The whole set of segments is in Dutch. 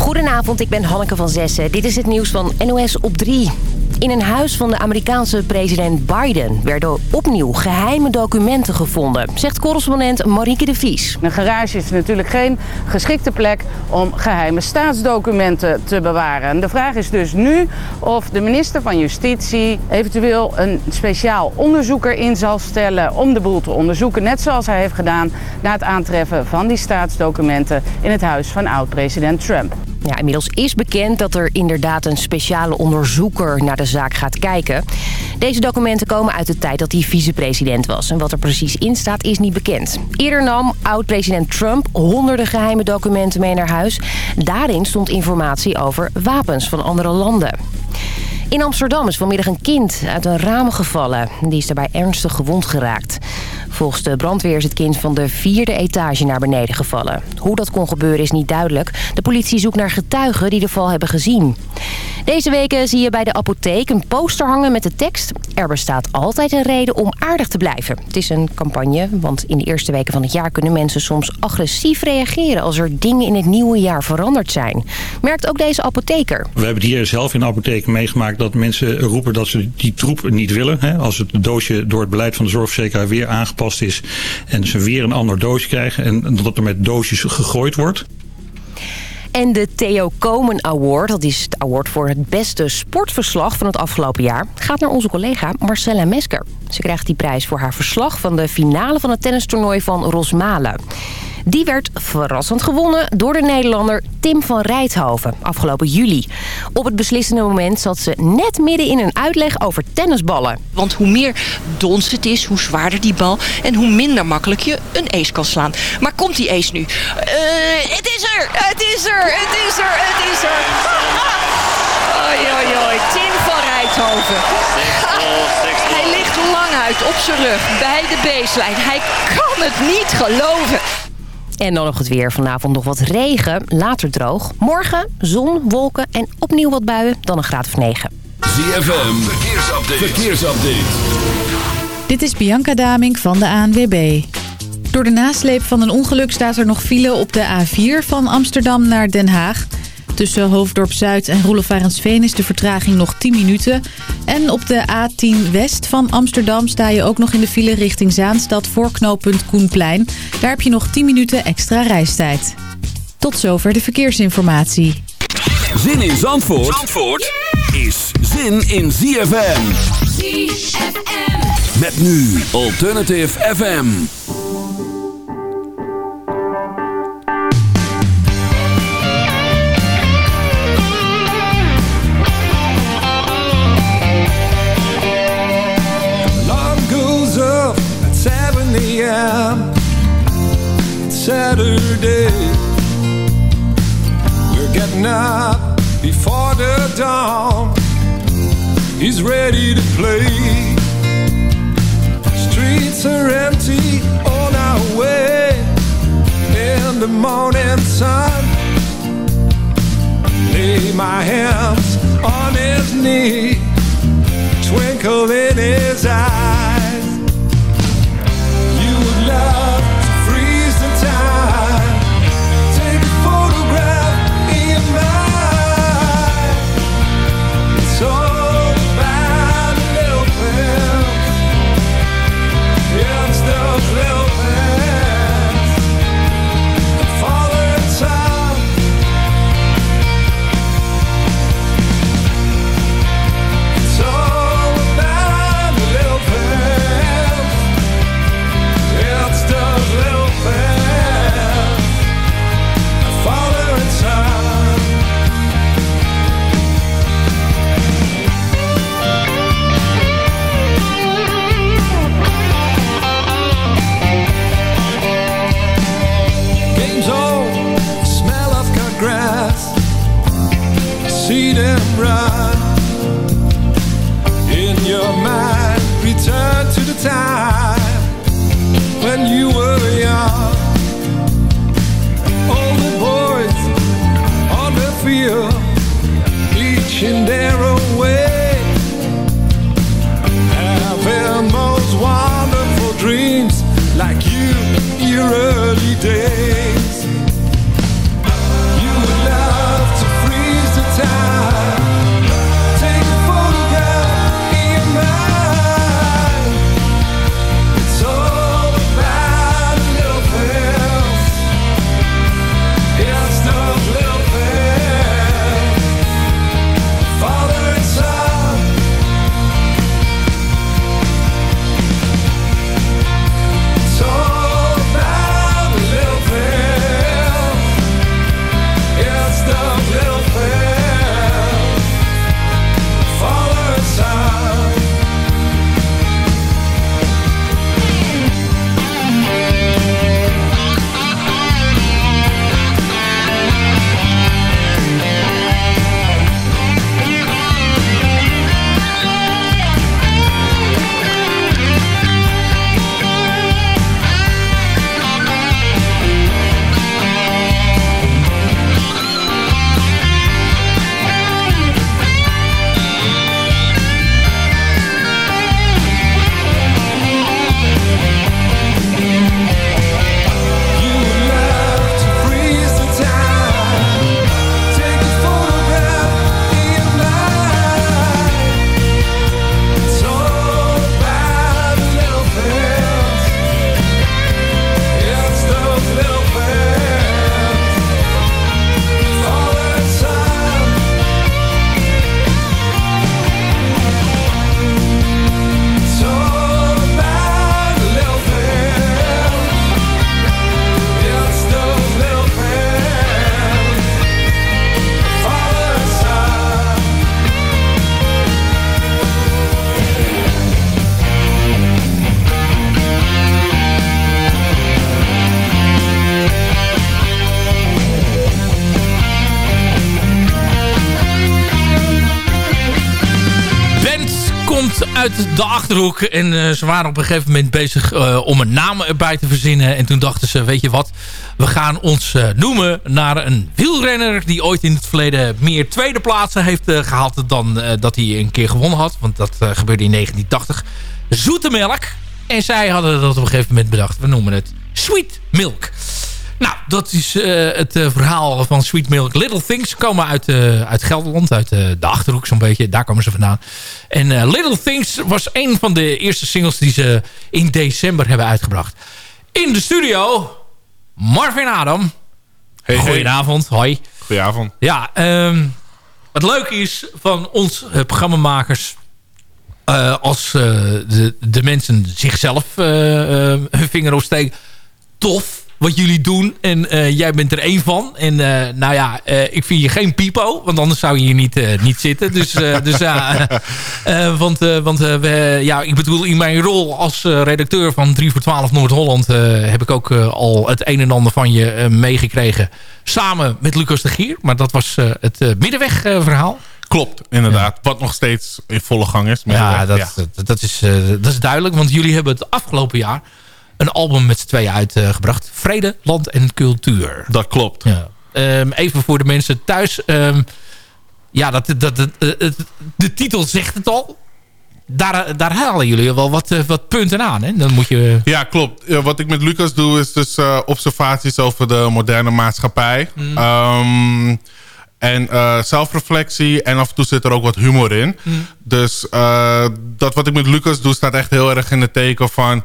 Goedenavond, ik ben Hanneke van Zessen. Dit is het nieuws van NOS op 3. In een huis van de Amerikaanse president Biden werden opnieuw geheime documenten gevonden, zegt correspondent Marieke de Vries. Een garage is natuurlijk geen geschikte plek om geheime staatsdocumenten te bewaren. De vraag is dus nu of de minister van Justitie eventueel een speciaal onderzoeker in zal stellen om de boel te onderzoeken. Net zoals hij heeft gedaan na het aantreffen van die staatsdocumenten in het huis van oud-president Trump. Ja, inmiddels is bekend dat er inderdaad een speciale onderzoeker naar de zaak gaat kijken. Deze documenten komen uit de tijd dat hij vicepresident was. En wat er precies in staat is niet bekend. Eerder nam oud-president Trump honderden geheime documenten mee naar huis. Daarin stond informatie over wapens van andere landen. In Amsterdam is vanmiddag een kind uit een raam gevallen. Die is daarbij ernstig gewond geraakt. Volgens de brandweer is het kind van de vierde etage naar beneden gevallen. Hoe dat kon gebeuren is niet duidelijk. De politie zoekt naar getuigen die de val hebben gezien. Deze weken zie je bij de apotheek een poster hangen met de tekst... Er bestaat altijd een reden om aardig te blijven. Het is een campagne, want in de eerste weken van het jaar... kunnen mensen soms agressief reageren als er dingen in het nieuwe jaar veranderd zijn. Merkt ook deze apotheker. We hebben het hier zelf in de apotheek meegemaakt dat mensen roepen dat ze die troep niet willen. Hè? Als het doosje door het beleid van de zorgverzekeraar weer aangepast is... en ze weer een ander doosje krijgen en dat er met doosjes gegooid wordt... En de Theo Komen Award, dat is het award voor het beste sportverslag van het afgelopen jaar... gaat naar onze collega Marcella Mesker. Ze krijgt die prijs voor haar verslag van de finale van het tennistoernooi van Rosmalen. Die werd verrassend gewonnen door de Nederlander Tim van Rijthoven afgelopen juli. Op het beslissende moment zat ze net midden in een uitleg over tennisballen. Want hoe meer dons het is, hoe zwaarder die bal en hoe minder makkelijk je een ace kan slaan. Maar komt die ace nu? Uh, het is er! Het is er! Het is er! Het is er! Oi, oi, oi. Tim van Rijthoven. Hij ligt lang uit op zijn rug bij de baseline. Hij kan het niet geloven. En dan nog het weer. Vanavond nog wat regen, later droog. Morgen zon, wolken en opnieuw wat buien, dan een graad of 9. ZFM, verkeersupdate. verkeersupdate. Dit is Bianca Daming van de ANWB. Door de nasleep van een ongeluk staat er nog file op de A4 van Amsterdam naar Den Haag. Tussen Hoofddorp Zuid en Roelofarensveen is de vertraging nog 10 minuten. En op de A10 West van Amsterdam sta je ook nog in de file richting Zaanstad voor knooppunt Koenplein. Daar heb je nog 10 minuten extra reistijd. Tot zover de verkeersinformatie. Zin in Zandvoort, Zandvoort is zin in ZFM. ZFM. Met nu Alternative FM. a.m. It's Saturday. We're getting up before the dawn. He's ready to play. Streets are empty on our way in the morning sun. Lay my hands on his knee, twinkle in his eye. Uit de Achterhoek. En uh, ze waren op een gegeven moment bezig uh, om een naam erbij te verzinnen. En toen dachten ze, weet je wat, we gaan ons uh, noemen naar een wielrenner... die ooit in het verleden meer tweede plaatsen heeft gehaald dan dat hij een keer gewonnen had. Want dat gebeurde in 1980. Zoete melk. En zij hadden dat op een gegeven moment bedacht. We noemen het Sweet Milk. Nou, dat is uh, het uh, verhaal van Sweet Milk Little Things. Komen uit, uh, uit Gelderland, uit de Achterhoek zo'n beetje. Daar komen ze vandaan. En Little Things was een van de eerste singles die ze in december hebben uitgebracht. In de studio, Marvin Adam. Hey, Goedenavond, hey. hoi. Goedenavond. Ja, um, wat leuk is van ons programmamakers... als de, de mensen zichzelf hun vinger opsteken... Tof, wat jullie doen. En uh, jij bent er één van. En uh, nou ja, uh, ik vind je geen pipo. Want anders zou je hier niet, niet zitten. Dus, dus ja, want, want we, ja, ik bedoel, in mijn rol als redacteur van 3 voor 12 Noord-Holland... heb ik ook al het een en ander van je meegekregen. Samen met Lucas de Gier. Maar dat was het middenwegverhaal. Klopt, inderdaad. Ja. Wat nog steeds in volle gang is. Ja, dat, ja. Dat, dat, is, dat is duidelijk. Want jullie hebben het afgelopen jaar een album met z'n tweeën uitgebracht. Vrede, Land en Cultuur. Dat klopt. Ja. Um, even voor de mensen thuis. Um, ja, dat, dat, dat, de, de titel zegt het al. Daar, daar halen jullie wel wat, wat punten aan. Hè? Dan moet je... Ja, klopt. Wat ik met Lucas doe is dus uh, observaties over de moderne maatschappij. Mm. Um, en uh, zelfreflectie. En af en toe zit er ook wat humor in. Mm. Dus uh, dat wat ik met Lucas doe staat echt heel erg in het teken van...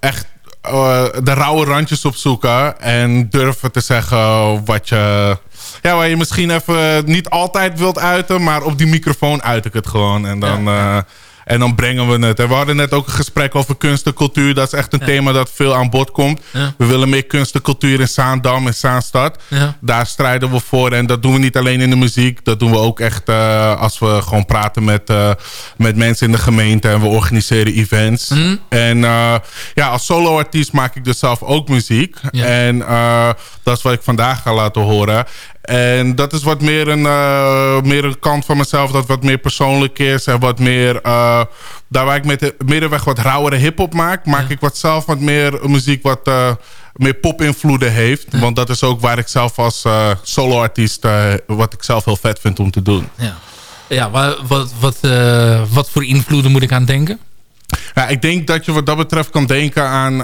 echt uh, de rauwe randjes opzoeken. En durven te zeggen wat je... Ja, waar je misschien even niet altijd wilt uiten. Maar op die microfoon uit ik het gewoon. En dan... Ja. Uh, en dan brengen we het. En we hadden net ook een gesprek over kunst en cultuur. Dat is echt een ja. thema dat veel aan bod komt. Ja. We willen meer kunst en cultuur in Zaandam en Zaanstad. Ja. Daar strijden we voor. En dat doen we niet alleen in de muziek. Dat doen we ook echt uh, als we gewoon praten met, uh, met mensen in de gemeente. En we organiseren events. Mm. En uh, ja, als soloartiest maak ik dus zelf ook muziek. En dat is wat ik vandaag ga laten horen. En dat is wat meer een, uh, meer een kant van mezelf dat wat meer persoonlijk is. En wat meer, uh, daar waar ik met de middenweg wat rauwere hip-hop maak, maak ja. ik wat zelf wat meer muziek wat uh, meer pop-invloeden heeft. Ja. Want dat is ook waar ik zelf als solo-artiest, wat ik zelf heel vet vind om te doen. Ja, ja wat, wat, wat, wat voor invloeden moet ik aan denken? Ja, ik denk dat je wat dat betreft kan denken aan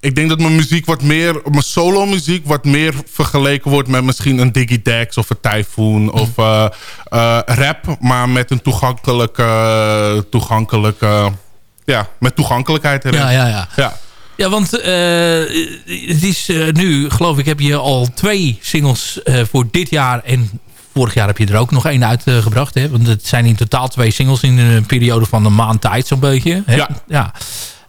ik denk dat mijn muziek wat meer, mijn solo muziek wat meer vergeleken wordt met misschien een Digidex of een Typhoon mm. of uh, uh, rap, maar met een toegankelijke, toegankelijke, ja, met toegankelijkheid erin. Ja, ja, ja. ja. Ja, want uh, het is nu, geloof ik, heb je al twee singles voor dit jaar en vorig jaar heb je er ook nog één uitgebracht. Hè? Want het zijn in totaal twee singles in een periode van een maand tijd zo'n beetje. Hè? Ja. ja.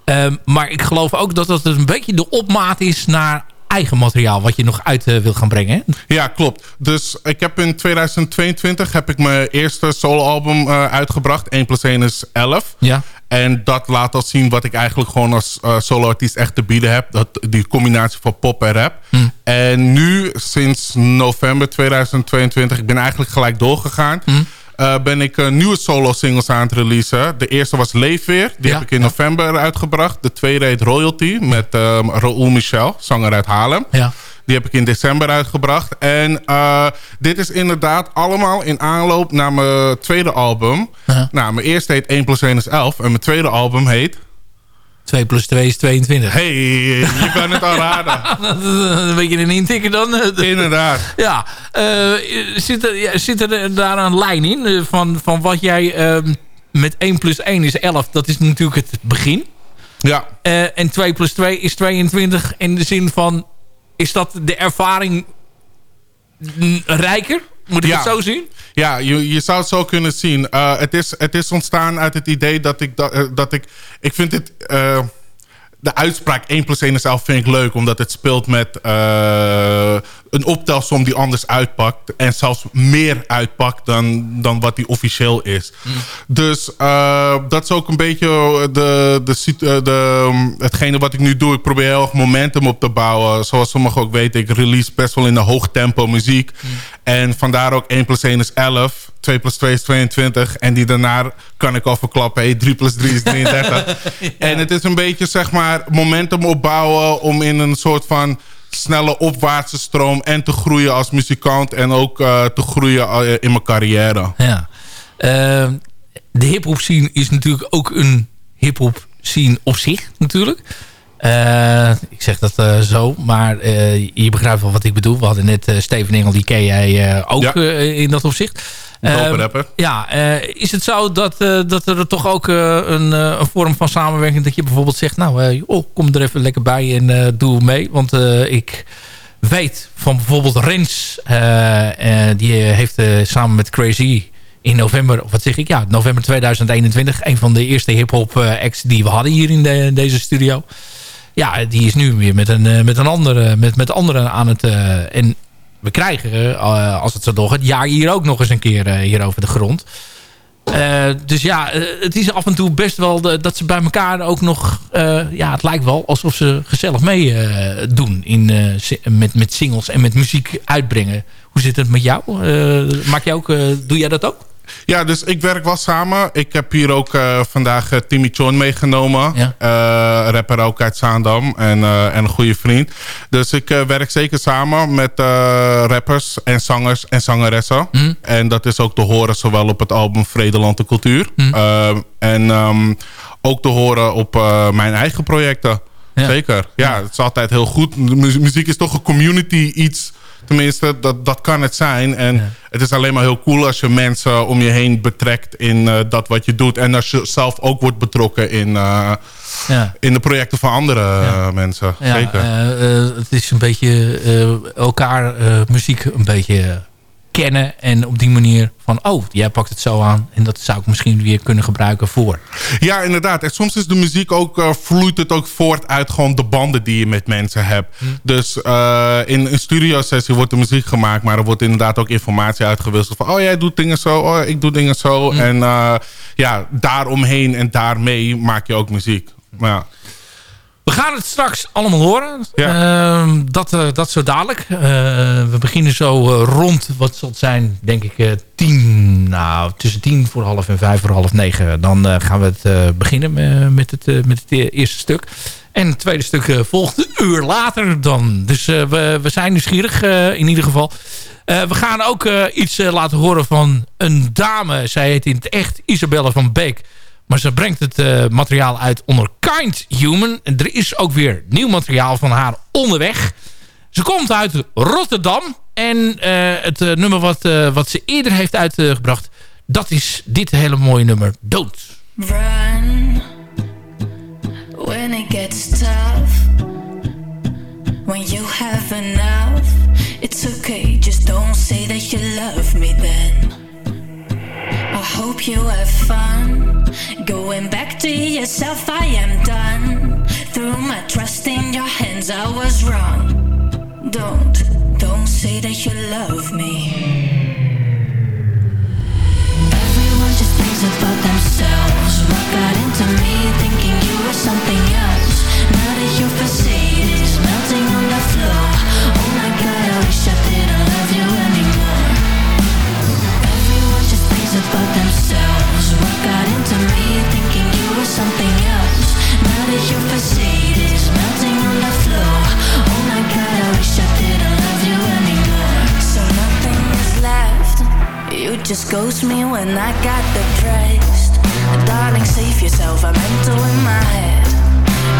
Um, maar ik geloof ook dat dat een beetje de opmaat is naar eigen materiaal wat je nog uit uh, wil gaan brengen. Hè? Ja, klopt. Dus ik heb in 2022 heb ik mijn eerste soloalbum uh, uitgebracht. 1 plus 1 is 11. Ja. En dat laat al zien wat ik eigenlijk gewoon als uh, soloartiest echt te bieden heb. Dat, die combinatie van pop en rap. Hm. En nu, sinds november 2022, ik ben eigenlijk gelijk doorgegaan. Hm. Uh, ben ik uh, nieuwe solo-singles aan het releasen. De eerste was Leefweer. Die ja, heb ik in ja. november uitgebracht. De tweede heet Royalty met uh, Raoul Michel, zanger uit Haarlem. Ja. Die heb ik in december uitgebracht. En uh, dit is inderdaad allemaal in aanloop naar mijn tweede album. -huh. Nou, mijn eerste heet 1 plus 1 is 11. En mijn tweede album heet... 2 plus 2 is 22. Hey, je kan het al raden. een beetje een intikken dan. Inderdaad. Ja, uh, zit, er, zit er daar een lijn in van, van wat jij uh, met 1 plus 1 is 11, dat is natuurlijk het begin. Ja. Uh, en 2 plus 2 is 22 in de zin van, is dat de ervaring rijker? Moet ik ja. het zo zien? Ja, je, je zou het zo kunnen zien. Uh, het, is, het is ontstaan uit het idee dat ik... Dat, uh, dat ik, ik vind het... Uh, de uitspraak 1 plus 1 is 11 vind ik leuk. Omdat het speelt met een optelsom die anders uitpakt. En zelfs meer uitpakt dan, dan wat die officieel is. Dus uh, dat is ook een beetje de, de, de, de, hetgene wat ik nu doe. Ik probeer heel erg momentum op te bouwen. Zoals sommigen ook weten, ik release best wel in de hoog tempo muziek. En vandaar ook 1 plus 1 is 11. 2 plus 2 is 22. En die daarna kan ik al verklappen. Hey, 3 plus 3 is 33. ja. En het is een beetje zeg maar momentum opbouwen om in een soort van snelle opwaartse stroom en te groeien als muzikant en ook uh, te groeien uh, in mijn carrière. Ja. Uh, de hip-hop scene is natuurlijk ook een hip-hop scene op zich, natuurlijk. Uh, ik zeg dat zo, maar je begrijpt wel wat ik bedoel. We hadden net Steven Engel, die ken jij ook ja. in dat opzicht. Rapper. ja, is het zo dat, dat er toch ook een, een, vorm van samenwerking... dat je bijvoorbeeld zegt, nou, oh, kom er even lekker bij en doe mee. Want ik weet van bijvoorbeeld Rens, die heeft samen met Crazy in november, of wat zeg ik, ja, november 2021... een van de eerste hip-hop acts die we hadden hier in, de, in deze studio... Ja, die is nu weer met een, met een andere, met, met anderen aan het... Uh, en we krijgen, uh, als het zo doorgaat, jaar hier ook nog eens een keer uh, hier over de grond. dus ja, het is af en toe best wel dat ze bij elkaar ook nog... ja, het lijkt wel alsof ze gezellig mee doen in, met, met singles en met muziek uitbrengen. Hoe zit het met jou? maak jij ook, doe jij dat ook? Ja, dus ik werk wel samen. Ik heb hier ook uh, vandaag uh, Timmy Chon meegenomen. Ja. Uh, rapper ook uit Zaandam. En, en een goede vriend. Dus ik werk zeker samen met rappers en zangers en zangeressen. Mm. En dat is ook te horen zowel op het album Vredeland de Cultuur. Mm. en um, ook te horen op mijn eigen projecten. Ja. Zeker. Ja, het is altijd heel goed. Muziek is toch een community iets Tenminste, dat, dat kan het zijn. En ja. het is alleen maar heel cool als je mensen om je heen betrekt in uh, dat wat je doet. En als je zelf ook wordt betrokken in, uh, ja. in de projecten van andere ja. mensen. Zeker. Het is een beetje elkaar muziek een beetje kennen. En op die manier van, oh, jij pakt het zo aan. En dat zou ik misschien weer kunnen gebruiken voor. Ja, inderdaad. En soms is de muziek ook, uh, vloeit het ook voort uit gewoon de banden die je met mensen hebt. Hm. Dus uh, in een studio sessie wordt de muziek gemaakt. Maar er wordt inderdaad ook informatie uitgewisseld. Van, oh, jij doet dingen zo. Oh, ik doe dingen zo. Hm. En uh, ja, daaromheen en daarmee maak je ook muziek. Ja. We gaan het straks allemaal horen. Ja. Uh, dat, uh, dat zo dadelijk. Uh, we beginnen zo rond, wat zal het zijn, denk ik, tien, nou, tussen tien voor half en vijf voor half negen. Dan gaan we het beginnen met het, met het eerste stuk. En het tweede stuk volgt een uur later dan. Dus we, we zijn nieuwsgierig in ieder geval. we gaan ook iets laten horen van een dame. Zij heet in het echt Isabelle van Beek. Maar ze brengt het uh, materiaal uit onder Kind Human. En er is ook weer nieuw materiaal van haar onderweg. Ze komt uit Rotterdam. En uh, het uh, nummer wat, wat ze eerder heeft uitgebracht... dat is dit hele mooie nummer, Don't. Run When it gets tough When you have enough It's okay, just don't say that you love me then I hope you have fun Going back to yourself, I am done. Threw my trust in your hands, I was wrong. Don't, don't say that you love me. Everyone just thinks about themselves. What got into me thinking you were something else? Now that you're facade melting on the floor. Oh my god, I wish I didn't love you anymore. Everyone just thinks about themselves. What got into me something else? Now that your melting on the floor. Oh my god, I wish I didn't love you anymore. So nothing is left. You just ghost me when I got depressed. Darling, save yourself. I'm mental in my head.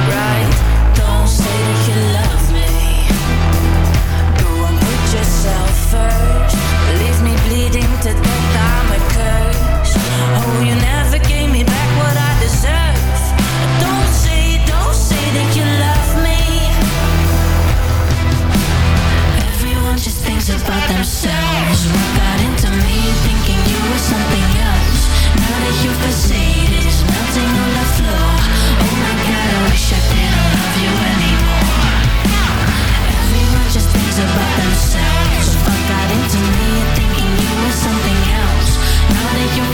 Right? Don't say that you love me. Go and put yourself first. Leave me bleeding to death. I'm a curse. Oh, you never gave me back about themselves. Into me thinking you were something else. Now that you've receded, melting on the floor. Oh my god, I wish I didn't love you anymore. Everyone just thinks about themselves. Into me thinking you were something else. Now that you've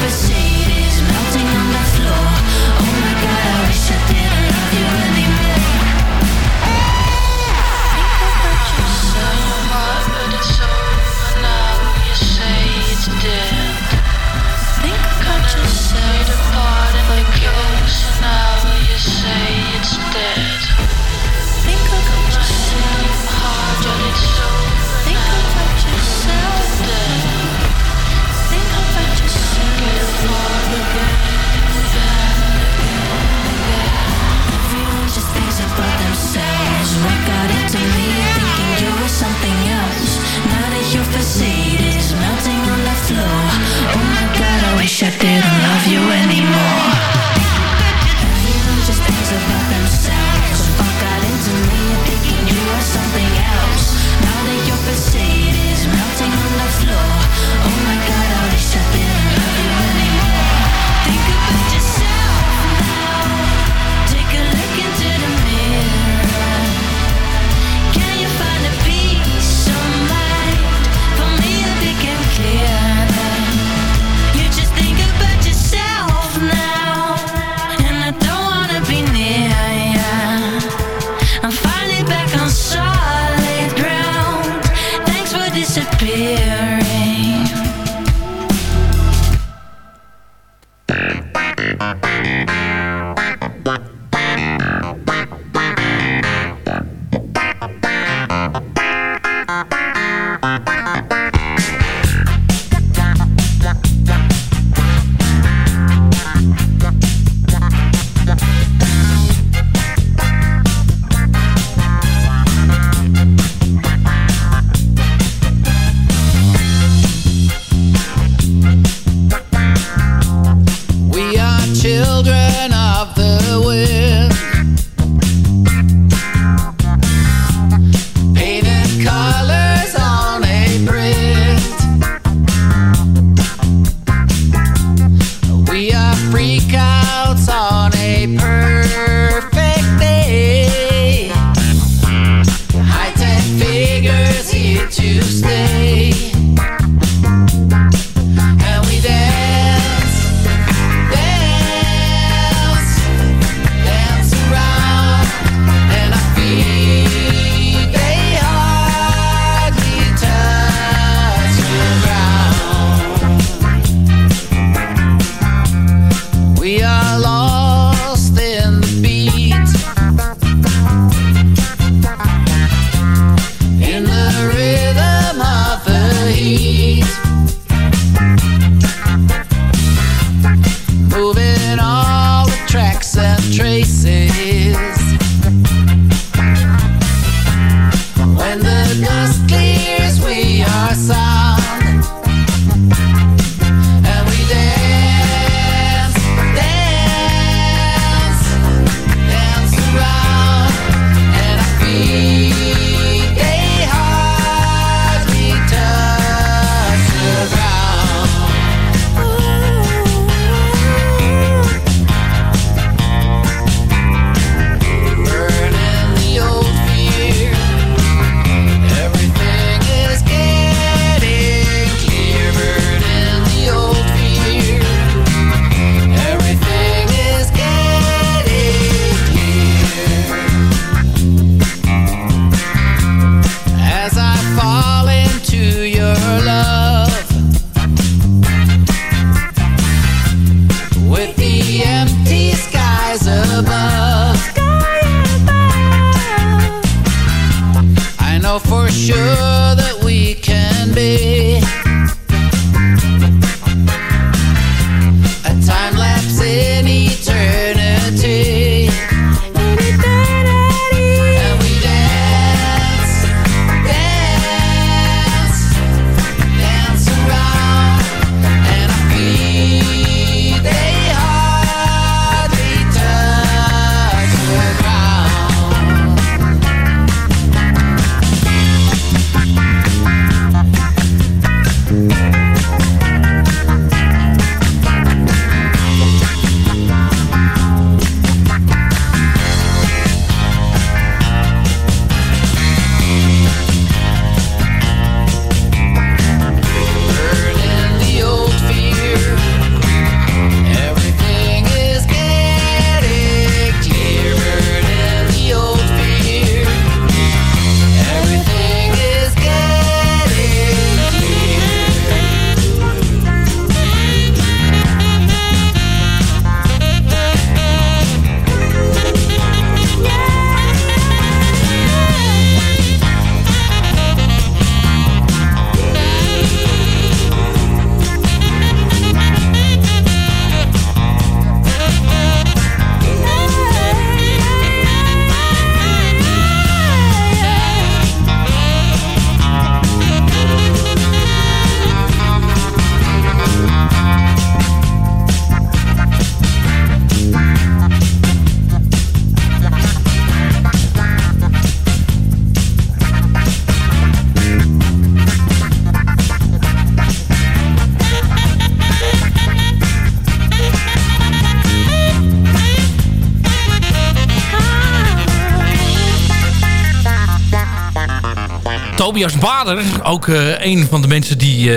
Tobias Bader. Ook een van de mensen die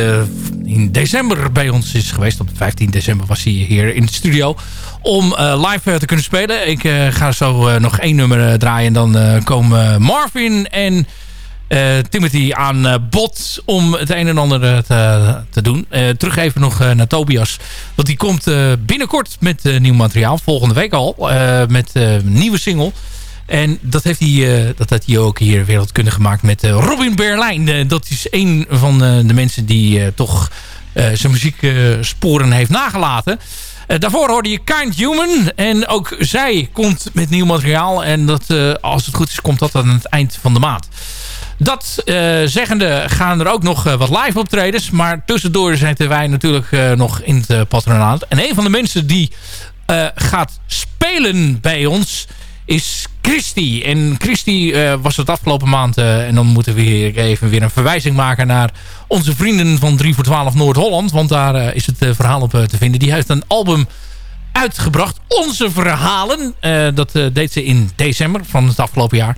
in december bij ons is geweest. Op 15 december was hij hier in de studio. Om live te kunnen spelen. Ik ga zo nog één nummer draaien. En dan komen Marvin en... Timothy aan uh, bod om het een en ander te, te doen. terug even nog naar Tobias. Want die komt binnenkort met nieuw materiaal. Volgende week al. met een nieuwe single. En dat heeft hij, uh, dat heeft hij ook hier wereldkundig gemaakt met uh, Robin Berlijn. Uh, dat is een van de mensen die toch zijn muzieksporen heeft nagelaten. daarvoor hoorde je Kind Human. En ook zij komt met nieuw materiaal. En dat, als het goed is, komt dat aan het eind van de maand. Dat zeggende gaan er ook nog wat live optredens. Maar tussendoor zitten wij natuurlijk nog in het patronaat. En een van de mensen die gaat spelen bij ons is Christy. En Christy uh, was het afgelopen maand... Uh, en dan moeten we hier even weer een verwijzing maken... naar onze vrienden van 3 voor 12 Noord-Holland. Want daar uh, is het verhaal op te vinden. Die heeft een album uitgebracht. Onze Verhalen. dat deed ze in december van het afgelopen jaar.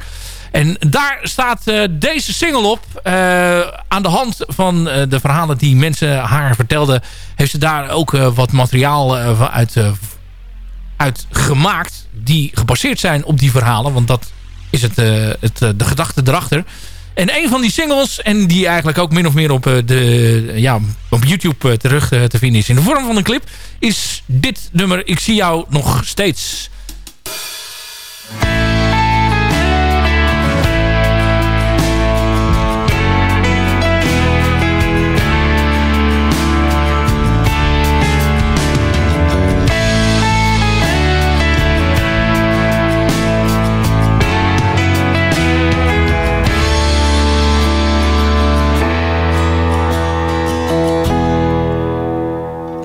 En daar staat deze single op. aan de hand van de verhalen die mensen haar vertelden... heeft ze daar ook wat materiaal uit uitgemaakt die gebaseerd zijn op die verhalen. Want dat is het, uh, het, uh, de gedachte erachter. En een van die singles, en die eigenlijk ook min of meer op, uh, de, ja, op YouTube terug te vinden is in de vorm van een clip, is dit nummer Ik zie jou nog steeds.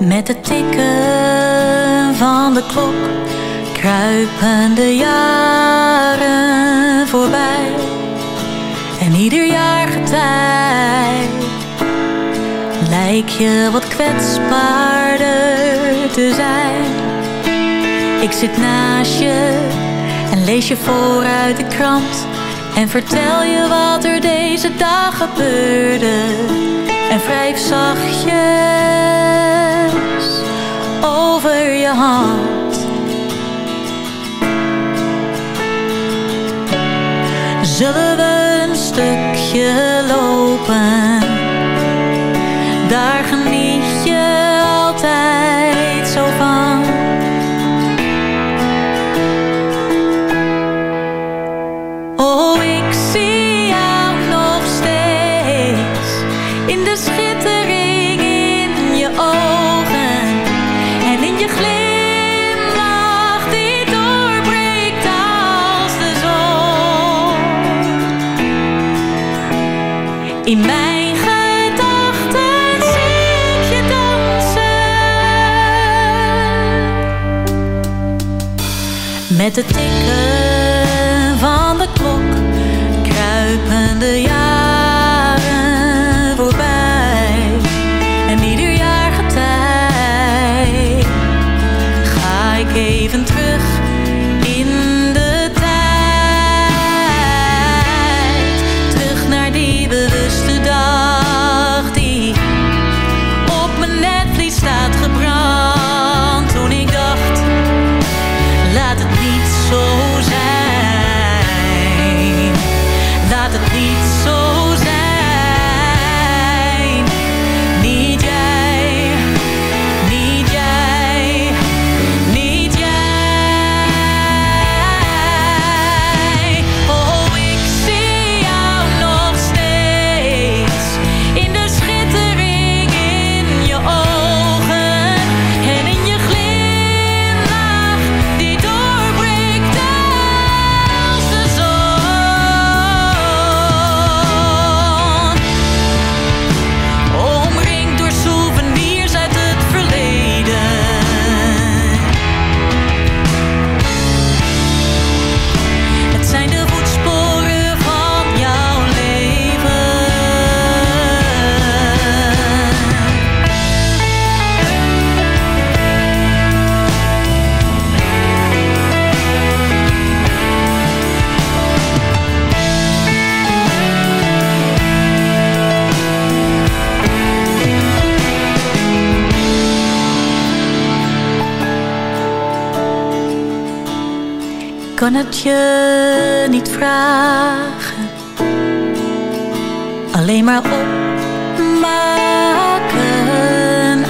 Met het tikken van de klok kruipen de jaren voorbij. En ieder jaar getij lijk je wat kwetsbaarder te zijn. Ik zit naast je en lees je voor uit de krant. En vertel je wat er deze dag gebeurde. En wrijf zachtjes over je hand. Zullen we een stukje lopen? Met het tikken kan het je niet vragen. Alleen maar opmaken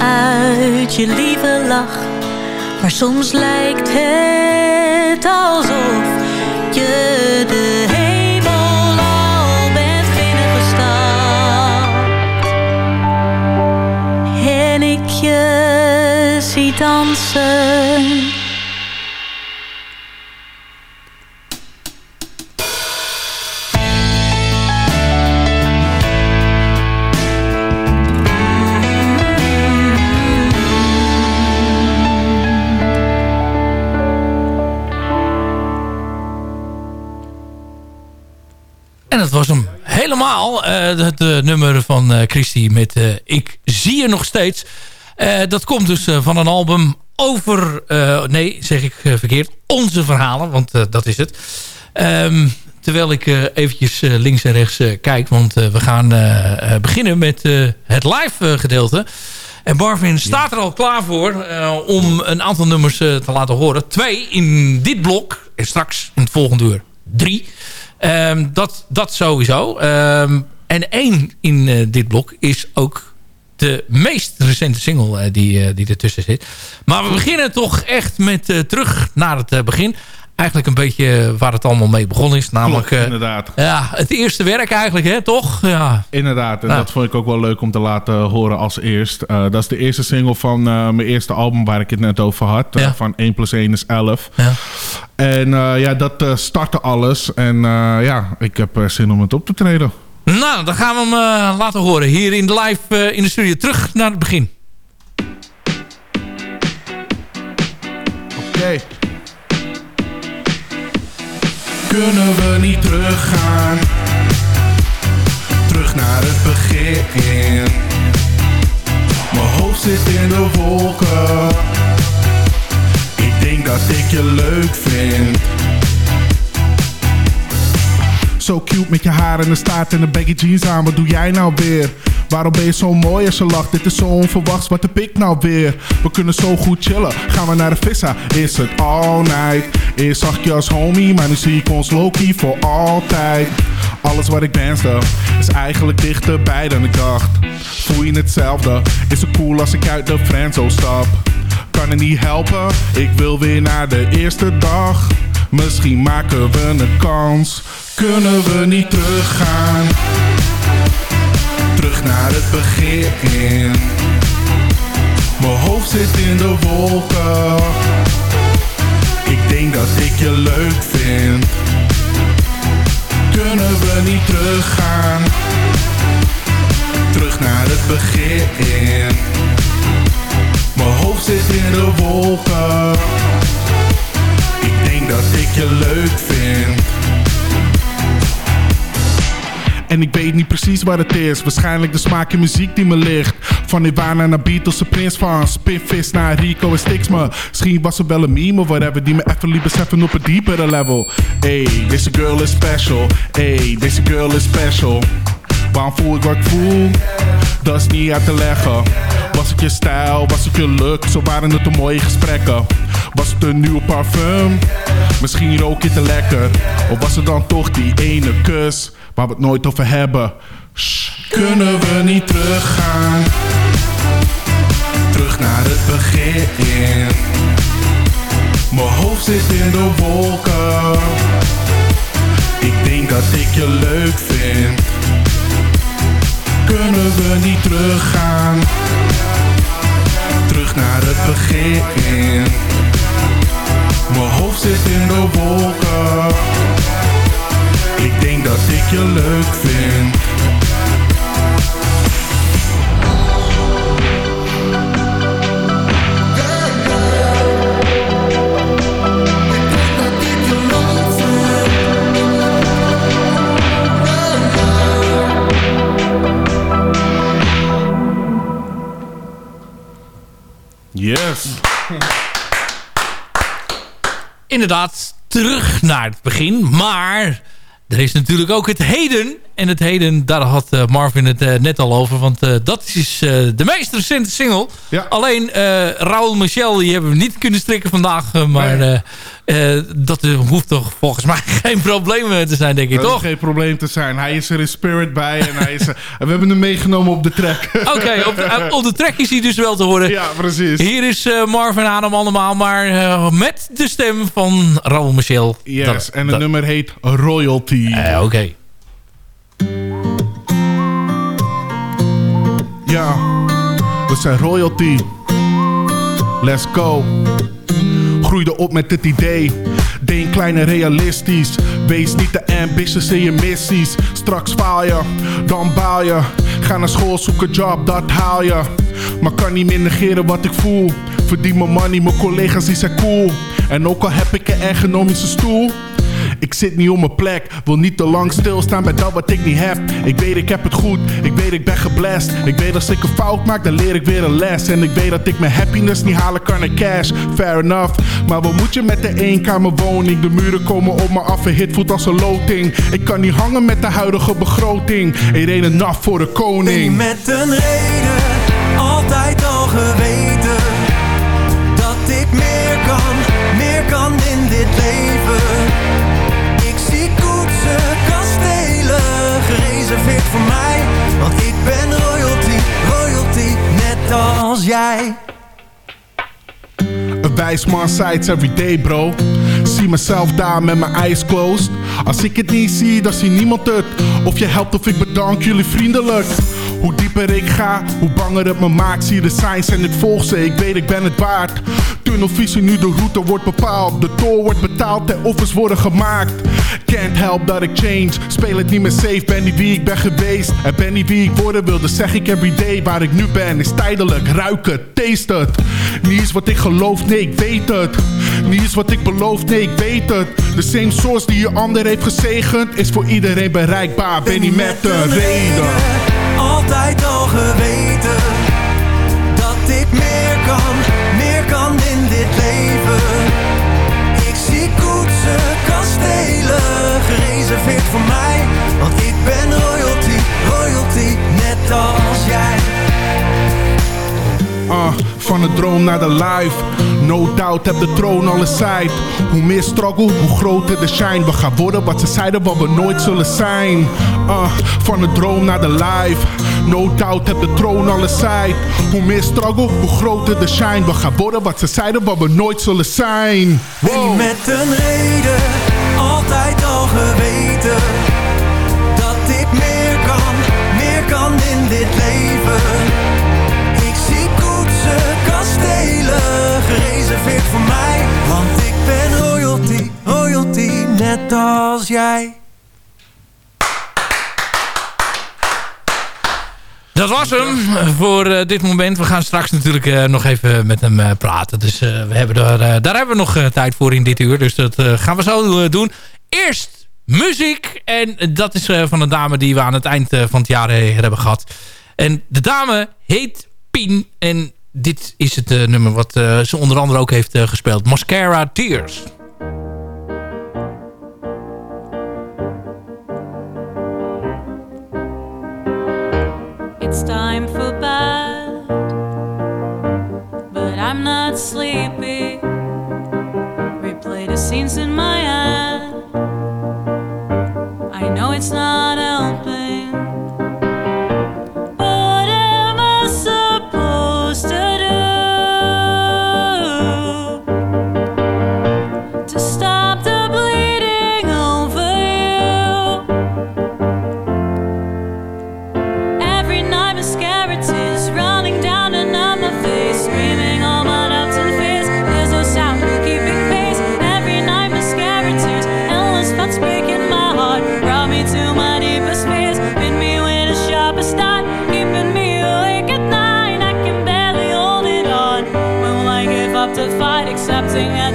uit je lieve lach. Maar soms lijkt het alsof je de hemel al bent binnengestapt. En ik je zie dansen. Helemaal. het eh, nummer van eh Christy met eh, Ik zie je nog steeds. Dat komt dus van een album over... nee, zeg ik verkeerd. Onze verhalen, want dat is het. Ehm, terwijl ik eh, eventjes links en rechts kijk. Want we gaan beginnen met het live gedeelte. En Barvin staat er al klaar voor om een aantal nummers te laten horen. Twee in dit blok en straks in het volgende uur drie. Ehm, dat, dat sowieso. Ehm, en één in eh, dit blok is ook de meest recente single eh, die, eh, die ertussen zit. Maar we beginnen toch echt met terug naar het begin. Eigenlijk een beetje waar het allemaal mee begonnen is. Namelijk Klopt, eh, inderdaad. ja, het eerste werk eigenlijk, hè, toch? Ja. Inderdaad, en Ja. dat vond ik ook wel leuk om te laten horen als eerst. Eh, dat is de eerste single van eh, mijn eerste album waar ik het net over had. Eh, Ja. van 1 plus 1 is 11. Ja. En eh, ja, dat eh, startte alles. En eh, ja, ik heb eh, zin om het op te treden. Nou, dan gaan we hem eh, laten horen. Hier in de live eh, in de studio. Terug naar het begin. Oké. Kunnen we niet teruggaan? Terug naar het begin. Mijn hoofd zit in de wolken. Ik denk dat ik je leuk vind. Zo cute met je haar en de staart en de baggy jeans aan. Wat doe jij nou weer? Waarom ben je zo mooi als je lacht? Dit is zo onverwachts, wat heb ik nou weer? We kunnen zo goed chillen. Gaan we naar de vissa? Is het all night? Eerst zag ik je als homie, maar nu zie ik ons Loki voor altijd. Alles wat ik wenste is eigenlijk dichterbij dan ik dacht. Voel je hetzelfde? Is het cool als ik uit de friendzone stap? Kan het niet helpen, ik wil weer naar de eerste dag. Misschien maken we een kans. Kunnen we niet teruggaan? Terug naar het begin. Mijn hoofd zit in de wolken. Ik denk dat ik je leuk vind. Kunnen we niet teruggaan? Terug naar het begin. Mijn hoofd zit in de wolken. Ik denk dat ik je leuk vind. En ik weet niet precies wat het is. Waarschijnlijk de smaak in muziek die me ligt. Van Nirvana naar Beatles, Prince van Spinvis naar Rico en Stixma. Misschien was er wel een meme of whatever die me even liet beseffen op een diepere level. Hey, deze girl is special. Hey, deze girl is special. Waarom voel ik wat ik voel? Dat is niet uit te leggen. Was het je stijl? Was het je look? Zo waren het de mooie gesprekken. Was het een nieuwe parfum? Misschien rook je te lekker. Of was het dan toch die ene kus waar we het nooit over hebben? Kunnen we niet teruggaan? Terug naar het begin. Mijn hoofd zit in de wolken. Ik denk dat ik je leuk vind. Kunnen we niet teruggaan? Terug naar het begin. Mijn hoofd zit in de wolken. Ik denk dat ik je leuk vind. Yes. Inderdaad, terug naar het begin. Maar er is natuurlijk ook het heden. En het heden, daar had uh, Marvin het uh, net al over. Want uh, dat is de meest recente single. Ja. Alleen Raoul Michel, die hebben we niet kunnen strikken vandaag. maar nee. dat hoeft toch volgens mij geen probleem te zijn, denk ik, dat toch? geen probleem te zijn. Hij is er in spirit bij en, hij is, we hebben hem meegenomen op de track. Oké, okay, op, op, de track is hij dus wel te horen. Ja, precies. Hier is Marvin Adam allemaal, maar met de stem van Raoul Michel. Yes, dat, en het dat... nummer heet Royalty. Oké. Okay. Ja, we zijn royalty. Let's go. Groeide op met het idee. Denk klein en realistisch. Wees niet te ambitious in je missies. Straks faal je, dan baal je. Ga naar school, zoek een job, dat haal je. Maar kan niet meer negeren wat ik voel. Verdien mijn money, mijn collega's die zijn cool. En ook al heb ik een ergonomische stoel. Ik zit niet op mijn plek, wil niet te lang stilstaan bij dat wat ik niet heb. Ik weet ik heb het goed, ik weet ik ben geblest. Ik weet als ik een fout maak, dan leer ik weer een les. En ik weet dat ik mijn happiness niet halen kan naar cash. Fair enough, maar wat moet je met de eenkamerwoning? De muren komen op me af en hit voelt als een loting. Ik kan niet hangen met de huidige begroting. Irene naf voor de koning. met een reden, altijd al geweten. Gereserveerd voor mij Want ik ben royalty, royalty, net als jij. A wijs man sights every day bro. Zie mezelf daar met mijn eyes closed. Als ik het niet zie, dan zie niemand het. Of je helpt of ik bedank jullie vriendelijk hoe dieper ik ga, hoe banger het me maakt. Zie de signs en ik volg ze, ik weet ik ben het waard. Tunnelvisie nu de route wordt bepaald. De tour wordt betaald, de offers worden gemaakt. Can't help that ik change. Speel het niet meer safe, ben niet wie ik ben geweest. En ben niet wie ik worden wilde, zeg ik everyday Waar ik nu ben. Is tijdelijk, ruik het, taste het. Niet eens wat ik geloof, nee ik weet het. Niet wat ik beloof, nee ik weet het. De same source die je ander heeft gezegend Is voor iedereen bereikbaar, ben niet met een reden Altijd al geweten Dat ik meer kan, meer kan in dit leven. Ik zie koetsen, kastelen Gereserveerd voor mij Want ik ben royalty, royalty Net jij uh, van de droom naar de life. No doubt heb de troon al side Hoe meer struggle, hoe groter de shine. We gaan worden wat ze zeiden wat we nooit zullen zijn. Uh, Van de droom naar de life. No doubt heb de troon al side Hoe meer struggle, hoe groter de shine. We gaan worden wat ze zeiden wat we nooit zullen zijn. Wow. Met een reden, altijd al geweten Dat ik meer kan, meer kan in dit leven gereserveerd voor mij. Want ik ben royalty, royalty, net als jij. Dat was hem voor uh, dit moment. We gaan straks natuurlijk uh, nog even met hem uh, praten. Dus we hebben daar, daar hebben we nog tijd voor in dit uur. Dus dat gaan we zo doen. Eerst muziek. En dat is van een dame die we aan het eind van het jaar hebben gehad. En de dame heet Pien. En dit is het uh, nummer wat uh, ze onder andere ook heeft uh, gespeeld. Mascara Tears. It's time for bed But I'm not sleepy Replay the scenes in my head I know it's not quite accepting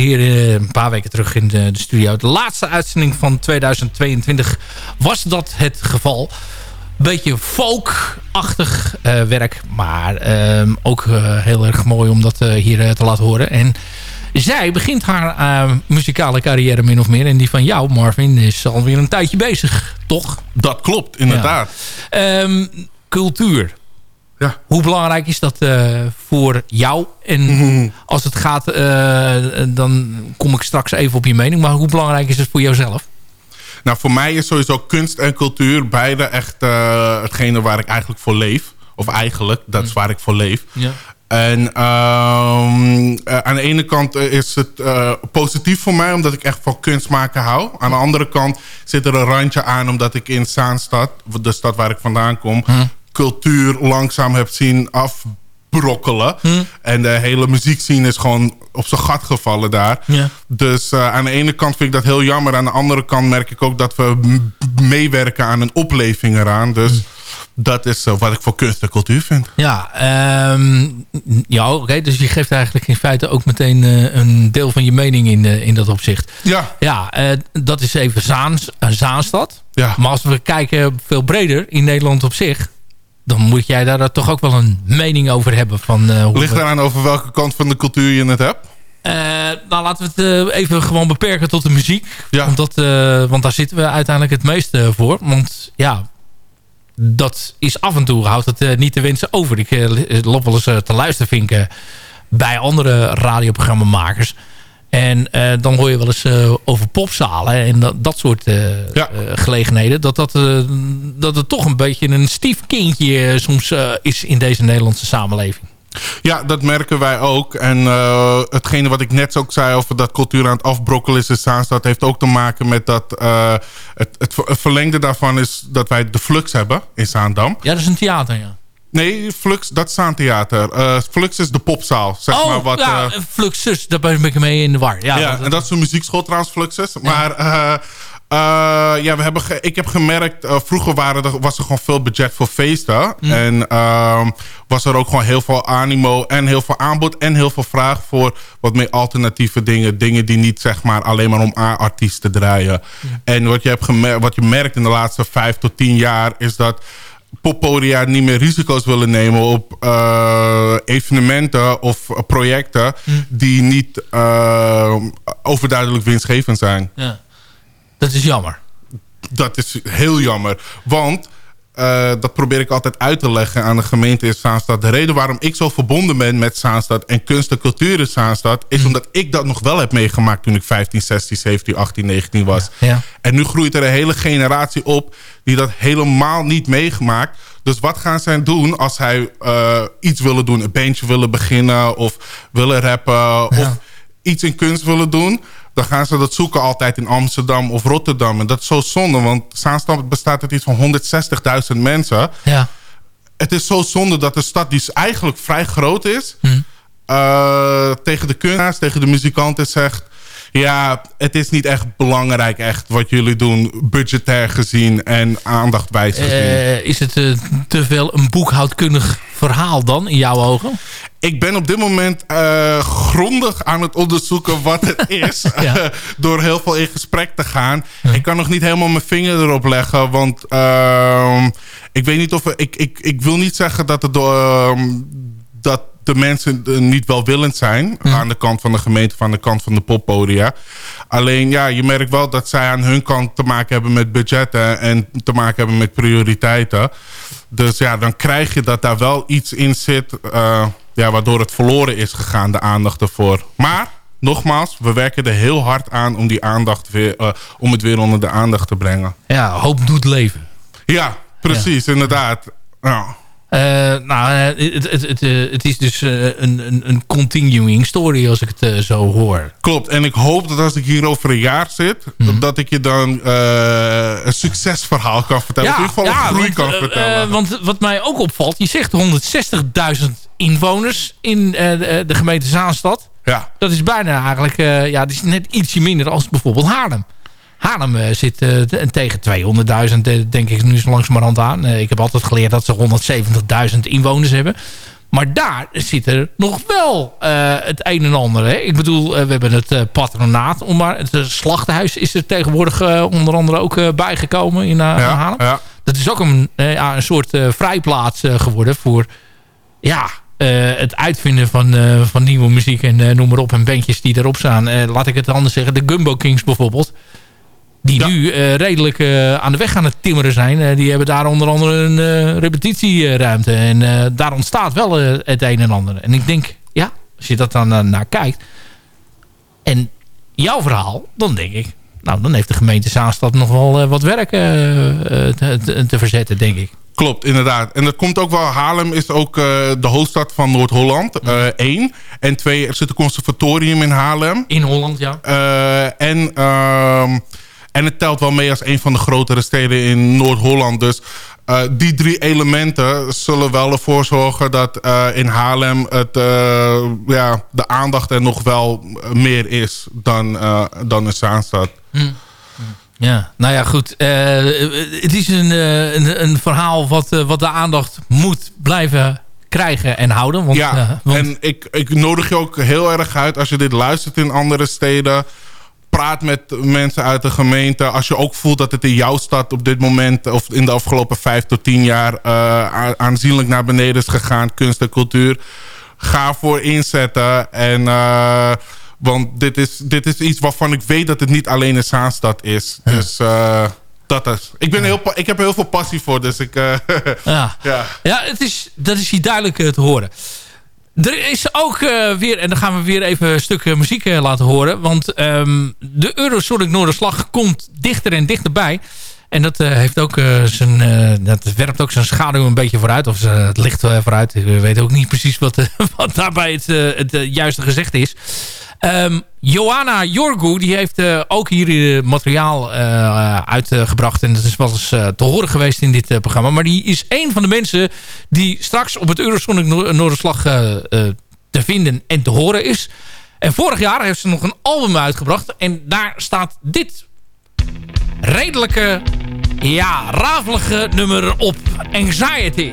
hier eh, een paar weken terug in de, de studio. De laatste uitzending van 2022 was dat het geval. Beetje folk-achtig eh, werk. Maar ehm, ook eh, heel erg mooi om dat hier te laten horen. En zij begint haar muzikale carrière min of meer. En die van jou, Marvin, is alweer een tijdje bezig. Toch? Dat klopt, inderdaad. Ehm, cultuur. Ja. Hoe belangrijk is dat voor jou? En als het gaat, eh, dan kom ik straks even op je mening. Maar hoe belangrijk is het voor jouzelf? Nou, voor mij is sowieso kunst en cultuur beide echt eh, hetgene waar ik eigenlijk voor leef. Of eigenlijk, dat is waar ik voor leef. Ja. En ehm, eh, aan de ene kant is het positief voor mij, omdat ik echt van kunst maken hou. Aan de andere kant zit er een randje aan, omdat ik in Zaanstad, de stad waar ik vandaan kom, cultuur langzaam heb zien afbrokkelen. En de hele muziekscene is gewoon op zijn gat gevallen daar. Ja. Dus eh, aan de ene kant vind ik dat heel jammer. Aan de andere kant merk ik ook dat we meewerken aan een opleving eraan. Dus dat is eh, wat ik voor kunst en cultuur vind. Ja, ehm, ja oké. Dus je geeft eigenlijk in feite ook meteen eh, een deel van je mening in, in dat opzicht. Ja, Ja, dat is even Zaans, Zaanstad. Ja. Maar als we kijken veel breder in Nederland op zich... dan moet jij daar toch ook wel een mening over hebben. Van, eh, hoe ligt we- eraan over welke kant van de cultuur je het hebt. Eh, nou, laten we het eh, even gewoon beperken tot de muziek. Ja. Omdat, want daar zitten we uiteindelijk het meeste voor. Want ja, dat is af en toe houdt het niet te wensen over. Ik loop wel eens te luistervinken bij andere radioprogrammamakers. En eh, dan hoor je wel eens eh, over popzalen en dat, dat soort eh, Ja. gelegenheden. Dat, dat, dat het toch een beetje een stief kindje soms is in deze Nederlandse samenleving. Ja, dat merken wij ook. En eh, hetgene wat ik net ook zei over dat cultuur aan het afbrokkelen is in Zaanstad... heeft ook te maken met dat... het, het verlengde daarvan is dat wij de Flux hebben in Zaandam. Ja, dat is een theater, ja. Nee, Flux, dat is Zaantheater. Eh Flux is de popzaal, zeg oh, maar. Wat, ja, eh, Fluxus, daar ben ik mee in de war. Ja, ja, dat- en dat is een muziekschool trouwens, Fluxus. Maar eh, ja, we hebben ik heb gemerkt, vroeger waren er, was er gewoon veel budget voor feesten. En ehm, was er ook gewoon heel veel animo en heel veel aanbod en heel veel vraag voor wat meer alternatieve dingen. Dingen die niet zeg maar alleen maar om A-artiesten draaien. En wat je, hebt wat je merkt in de laatste vijf tot tien jaar is dat poppodia niet meer risico's willen nemen op eh, evenementen of projecten die niet eh, overduidelijk winstgevend zijn. ja. dat is jammer. Dat is heel jammer. Want, eh, dat probeer ik altijd uit te leggen aan de gemeente in Zaanstad. De reden waarom ik zo verbonden ben met Zaanstad en kunst en cultuur in Zaanstad... is omdat ik dat nog wel heb meegemaakt toen ik 15, 16, 17, 18, 19 was. Ja. En nu groeit er een hele generatie op die dat helemaal niet meegemaakt... Dus wat gaan zij doen als zij uh, iets willen doen? Een bandje willen beginnen of willen rappen of iets in kunst willen doen? Dan gaan ze dat zoeken altijd in Amsterdam of Rotterdam. En dat is zo zonde, want Zaanstad bestaat uit iets van 160.000 mensen. Ja. Het is zo zonde dat de stad, die eigenlijk vrij groot is... Hm. Uh, tegen de kunstenaars, tegen de muzikanten zegt... ja, het is niet echt belangrijk echt wat jullie doen... budgetair gezien en aandachtwijs gezien. Uh, is het uh, te veel een boekhoudkundig verhaal dan, in jouw ogen? Ik ben op dit moment grondig aan het onderzoeken wat het is. ja. door heel veel in gesprek te gaan. Ja. Ik kan nog niet helemaal mijn vinger erop leggen. Want ehm, ik weet niet of... Ik, ik, ik wil niet zeggen dat het... Ehm, dat de mensen niet welwillend zijn... Hm. aan de kant van de gemeente, van de kant van de poppodia. Alleen ja, je merkt wel dat zij aan hun kant te maken hebben met budgetten... en te maken hebben met prioriteiten. Dus ja, dan krijg je dat daar wel iets in zit... Uh, ja, waardoor het verloren is gegaan, de aandacht ervoor. Maar, nogmaals, we werken er heel hard aan... om, die aandacht weer, uh, om het weer onder de aandacht te brengen. Ja, hoop doet leven. Ja, precies, ja. inderdaad. Ja. Uh, nou, het, het, het, het, is dus een, een, een continuing story als ik het zo hoor. Klopt. En ik hoop dat als ik hier over een jaar zit... Mhm. Mm. dat ik je dan een succesverhaal kan vertellen. Ja, of in ieder geval ja, een groei want, kan vertellen. want wat mij ook opvalt... je zegt 160.000 inwoners in de, de, gemeente Zaanstad. Ja. Dat is bijna eigenlijk... ja, dat is net ietsje minder als bijvoorbeeld Haarlem. Haarlem uh, zit uh, tegen 200.000, uh, denk ik nu zo langzamerhand aan. ik heb altijd geleerd dat ze 170.000 inwoners hebben. Maar daar zit er nog wel het een en ander. Hè? Ik bedoel, we hebben het patronaat. Om maar, het slachthuis is er tegenwoordig onder andere ook bijgekomen in ja, Haarlem. Ja. Dat is ook een, een soort vrijplaats geworden voor... Ja, het uitvinden van, van nieuwe muziek en noem maar op. En bandjes die erop staan. laat ik het anders zeggen. De Gumbo Kings bijvoorbeeld. Die ja. nu uh, redelijk uh, aan de weg aan het timmeren zijn. Uh, die hebben daar onder andere een repetitieruimte. En daar ontstaat wel het een en ander. En ik denk, ja, als je dat dan naar kijkt. En jouw verhaal, dan denk ik... Nou, dan heeft de gemeente Zaanstad nog wel wat werk te, te, te, verzetten, denk ik. Klopt, inderdaad. En dat komt ook wel... Haarlem is ook de hoofdstad van Noord-Holland. Eén. En twee, er zit een conservatorium in Haarlem. In Holland, ja. en... Uh, en het telt wel mee als een van de grotere steden in Noord-Holland. Dus uh, die drie elementen zullen wel ervoor zorgen dat uh, in Haarlem het, uh, ja, de aandacht er nog wel meer is dan, dan in Zaanstad. Hm. Ja, nou ja, goed. het is een, een, een, verhaal wat, wat de aandacht moet blijven krijgen en houden. Want, ja, want... en ik, ik nodig je ook heel erg uit als je dit luistert in andere steden praat met mensen uit de gemeente. Als je ook voelt dat het in jouw stad op dit moment... of in de afgelopen vijf tot tien jaar... Uh, aanzienlijk naar beneden is gegaan, kunst en cultuur. Ga voor inzetten. En, uh, want dit is, dit is iets waarvan ik weet dat het niet alleen een Zaanstad is. Ja. Dus... Uh, dat is. Ik, ben heel, ik heb er heel veel passie voor, dus ik... ja, ja. ja het is, dat is hier duidelijk te horen. Er is ook uh, weer, en dan gaan we weer even een stuk uh, muziek uh, laten horen. Want um, de Eurosonic Noorderslag komt dichter en dichterbij. En dat heeft ook zijn, dat werpt ook zijn schaduw een beetje vooruit. Of het licht vooruit. Ik weet ook niet precies wat, wat daarbij het, het juiste gezegd is. Um, Johanna Jorgu die heeft uh, ook hier materiaal uh, uitgebracht. En dat is wel eens te horen geweest in dit programma. Maar die is een van de mensen die straks op het Eurosonic Noorderslag te vinden en te horen is. En vorig jaar heeft ze nog een album uitgebracht. En daar staat dit redelijke, ja, rafelige nummer op. Anxiety.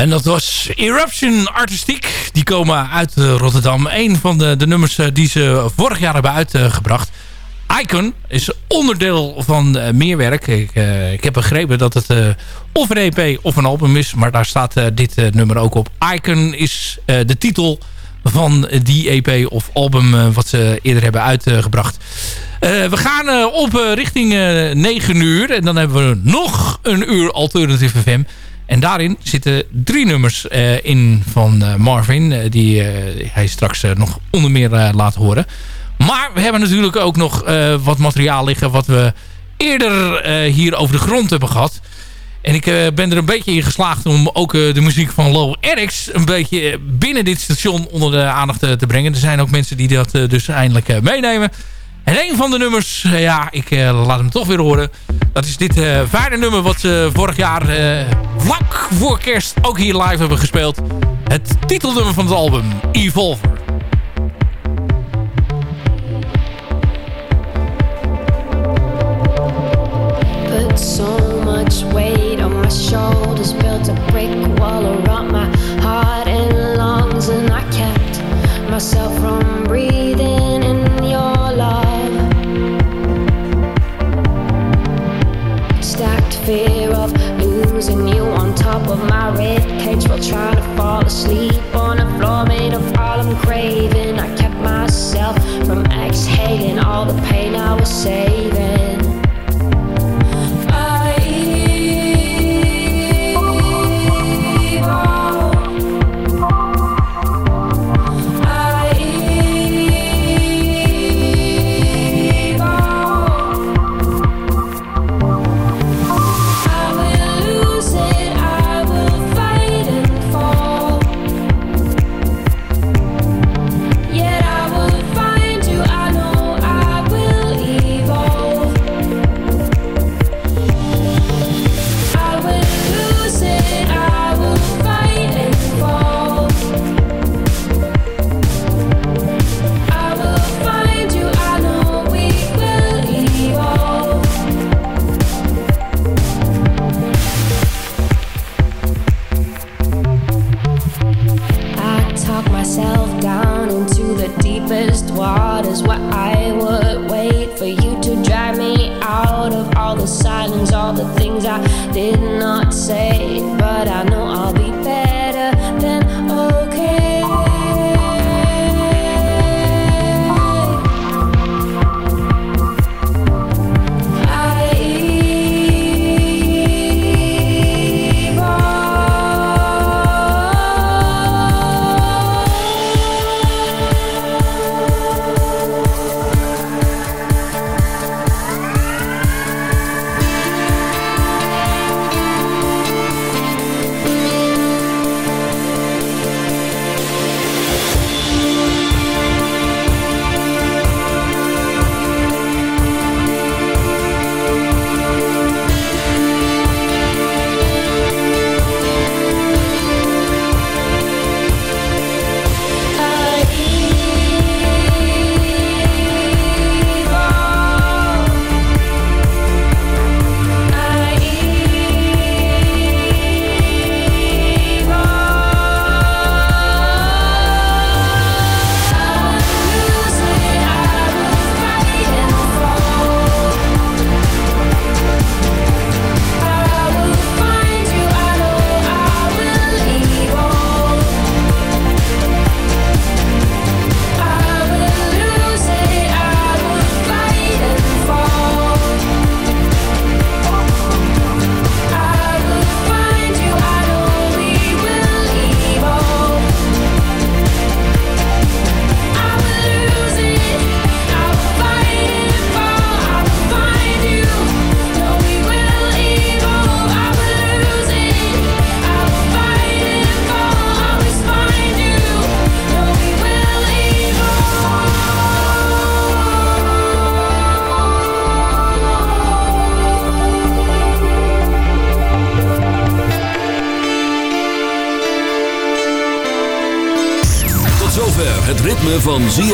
En dat was Eruption Artistiek. Die komen uit Rotterdam. Een van de, de nummers die ze vorig jaar hebben uitgebracht. Icon is onderdeel van meerwerk. Ik, ik heb begrepen dat het of een EP of een album is. Maar daar staat dit nummer ook op. Icon is de titel van die EP of album wat ze eerder hebben uitgebracht. we gaan op richting 9 uur. En dan hebben we nog een uur Alternative FM. En daarin zitten drie nummers in van Marvin. die hij straks nog onder meer laat horen. Maar we hebben natuurlijk ook nog wat materiaal liggen... wat we eerder hier over de grond hebben gehad. En ik ben er een beetje in geslaagd om ook de muziek van Low Eric's... een beetje binnen dit station onder de aandacht te brengen. Er zijn ook mensen die dat dus eindelijk meenemen. En een van de nummers, ja, ik laat hem toch weer horen. Dat is dit uh, nummer wat ze vorig jaar vlak voor kerst ook hier live hebben gespeeld. Het titelnummer van het album, Evolver. So much weight on my shoulders wall around my heart and lungs And I myself from